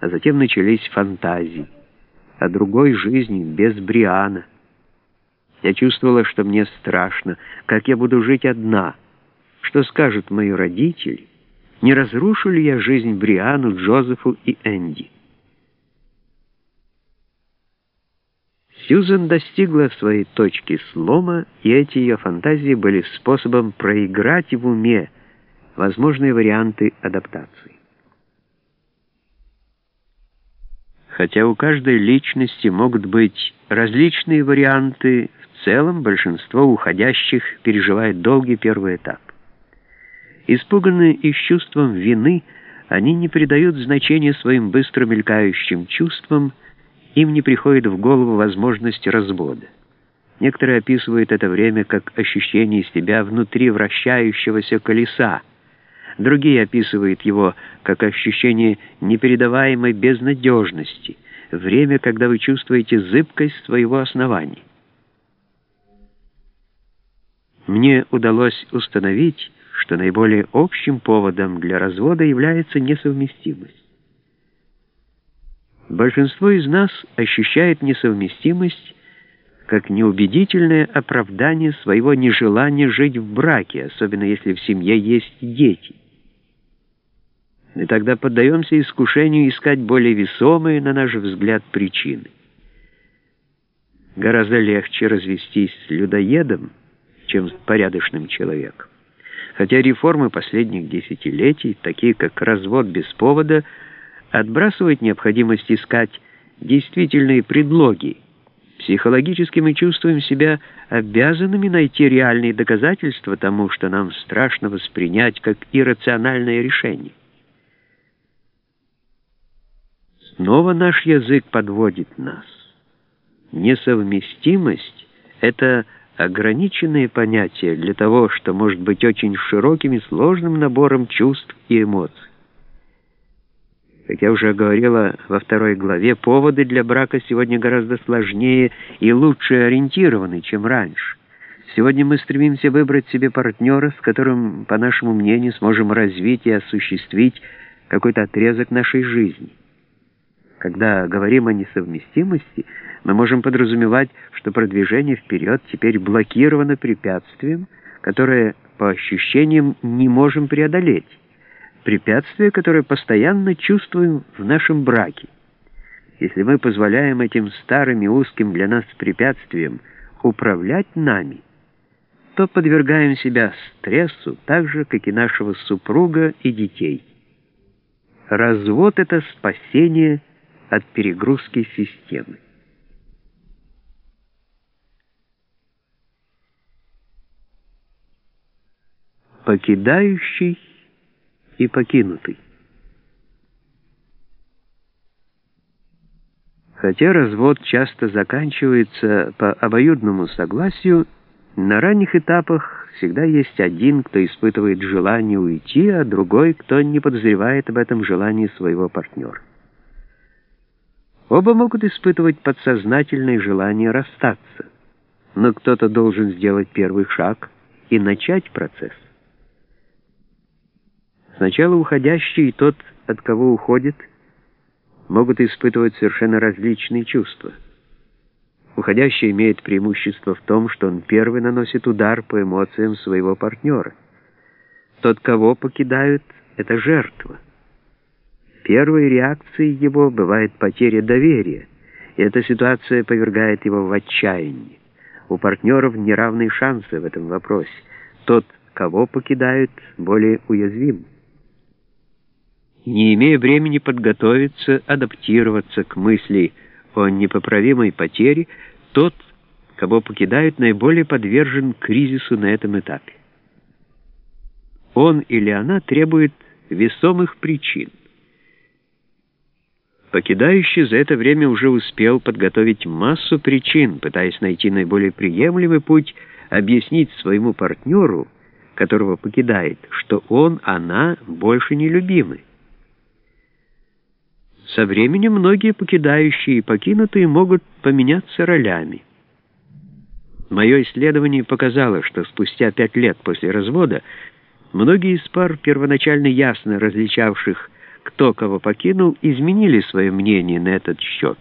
а затем начались фантазии о другой жизни без Бриана. Я чувствовала, что мне страшно, как я буду жить одна, что скажут мои родители, не разрушу ли я жизнь Бриану, Джозефу и Энди. Сьюзен достигла своей точки слома, и эти ее фантазии были способом проиграть в уме возможные варианты адаптации. Хотя у каждой личности могут быть различные варианты, в целом большинство уходящих переживает долгий первый этап. Испуганные и с чувством вины, они не придают значения своим быстро мелькающим чувствам, им не приходит в голову возможность развода. Некоторые описывают это время как ощущение себя внутри вращающегося колеса, Другие описывают его как ощущение непередаваемой безнадежности, время, когда вы чувствуете зыбкость своего основания. Мне удалось установить, что наиболее общим поводом для развода является несовместимость. Большинство из нас ощущает несовместимость как неубедительное оправдание своего нежелания жить в браке, особенно если в семье есть дети. И тогда поддаемся искушению искать более весомые, на наш взгляд, причины. Гораздо легче развестись с людоедом, чем с порядочным человеком. Хотя реформы последних десятилетий, такие как развод без повода, отбрасывают необходимость искать действительные предлоги. Психологически мы чувствуем себя обязанными найти реальные доказательства тому, что нам страшно воспринять как иррациональное решение. Снова наш язык подводит нас. Несовместимость — это ограниченное понятие для того, что может быть очень широким и сложным набором чувств и эмоций. Как я уже говорила во второй главе, поводы для брака сегодня гораздо сложнее и лучше ориентированы, чем раньше. Сегодня мы стремимся выбрать себе партнера, с которым, по нашему мнению, сможем развить и осуществить какой-то отрезок нашей жизни. Когда говорим о несовместимости, мы можем подразумевать, что продвижение вперед теперь блокировано препятствием, которое, по ощущениям, не можем преодолеть. Препятствие, которое постоянно чувствуем в нашем браке. Если мы позволяем этим старым и узким для нас препятствиям управлять нами, то подвергаем себя стрессу так же, как и нашего супруга и детей. Развод — это спасение от перегрузки системы. Покидающий и покинутый. Хотя развод часто заканчивается по обоюдному согласию, на ранних этапах всегда есть один, кто испытывает желание уйти, а другой, кто не подозревает об этом желании своего партнера. Оба могут испытывать подсознательное желание расстаться, но кто-то должен сделать первый шаг и начать процесс. Сначала уходящий и тот, от кого уходит, могут испытывать совершенно различные чувства. Уходящий имеет преимущество в том, что он первый наносит удар по эмоциям своего партнера. Тот, кого покидают, — это жертва. Первой реакцией его бывает потеря доверия, и эта ситуация повергает его в отчаяние. У партнеров неравные шансы в этом вопросе. Тот, кого покидают, более уязвим. Не имея времени подготовиться, адаптироваться к мысли о непоправимой потере, тот, кого покидают, наиболее подвержен кризису на этом этапе. Он или она требует весомых причин. Покидающий за это время уже успел подготовить массу причин, пытаясь найти наиболее приемлемый путь объяснить своему партнеру, которого покидает, что он, она больше не любимы. Со временем многие покидающие и покинутые могут поменяться ролями. Мое исследование показало, что спустя пять лет после развода многие из пар, первоначально ясно различавших кто кого покинул, изменили свое мнение на этот счет.